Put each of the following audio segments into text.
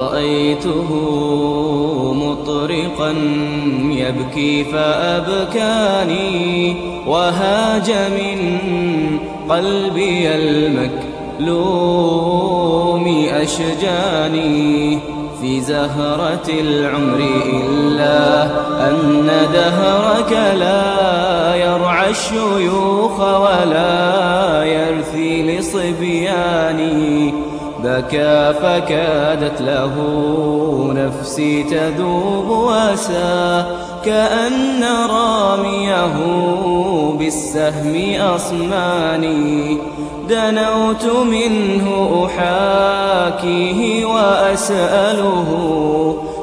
رأيته مطرقا يبكي فأبكاني وهاج من قلبي المكلوم أشجاني في زهرة العمر إلا أن دهرك لا يرعى الشيوخ ولا يرثي لصبياني بكى فكادت له نفسي تذوب وسا كأن راميه بالسهم أصماني. دنوت منه أحاكيه وأسأله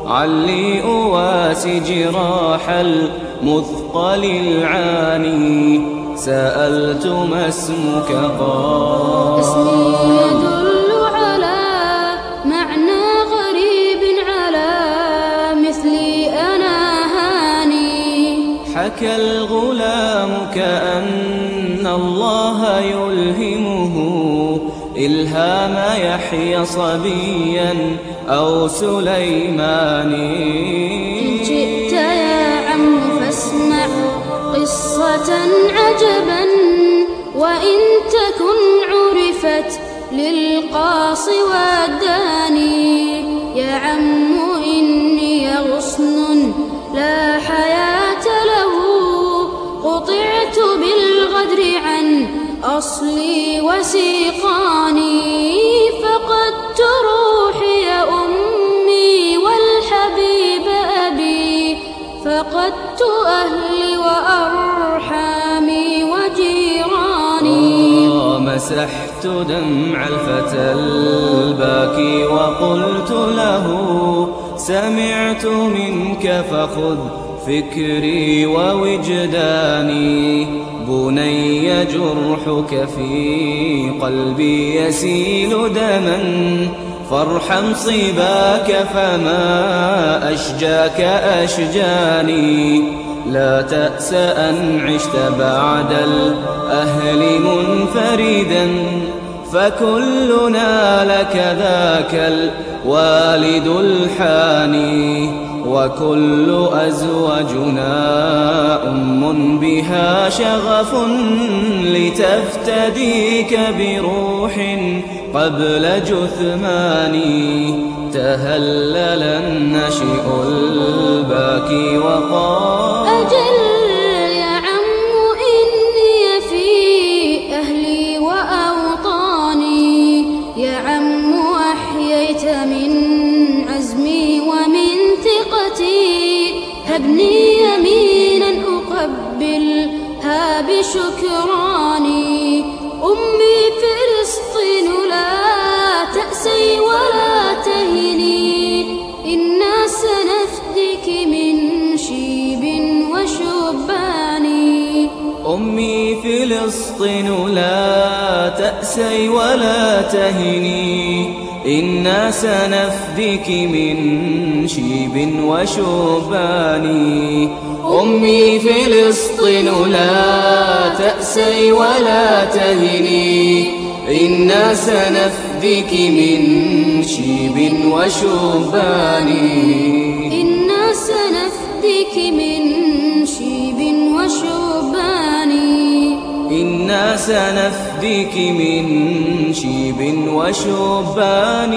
علي أواسي جراح المثقل العاني. سألت ما اسمك؟ قال حكى الغلام كأن الله يلهمه إلهام يحيى صبيا أو سليمان إن جئت يا عم فاسمع قصة عجبا وإن تكن عرفت للقاص والداني. يا عم أصلي وسيقاني فقدت روحي أمي والحبيب أبي فقدت أهلي وأرحامي وجيراني. مسحت دمع الفتى الباكي وقلت له سمعت منك فخذ فكري ووجداني بني جرحك في قلبي يسيل دما فارحم صباك فما أشجاك أشجاني لا تأس أن عشت بعد الأهل منفردا فكلنا لك ذاك الوالد الحاني وكل أزواجنا أم بها شغف لتفتديك بروح قبل جثماني تهلل النشئ الباكي وقال هبني يمينا أقبلها بشكراني. أمي فلسطين أمي فلسطين لا تأسي ولا تهني إنا سنفدك من شيب وشبان أمي فلسطين لا تأسي ولا تهني إنا سنفدك من شيب وشبان إنا سنفدك من إنا سنفدك من شيب وشبان.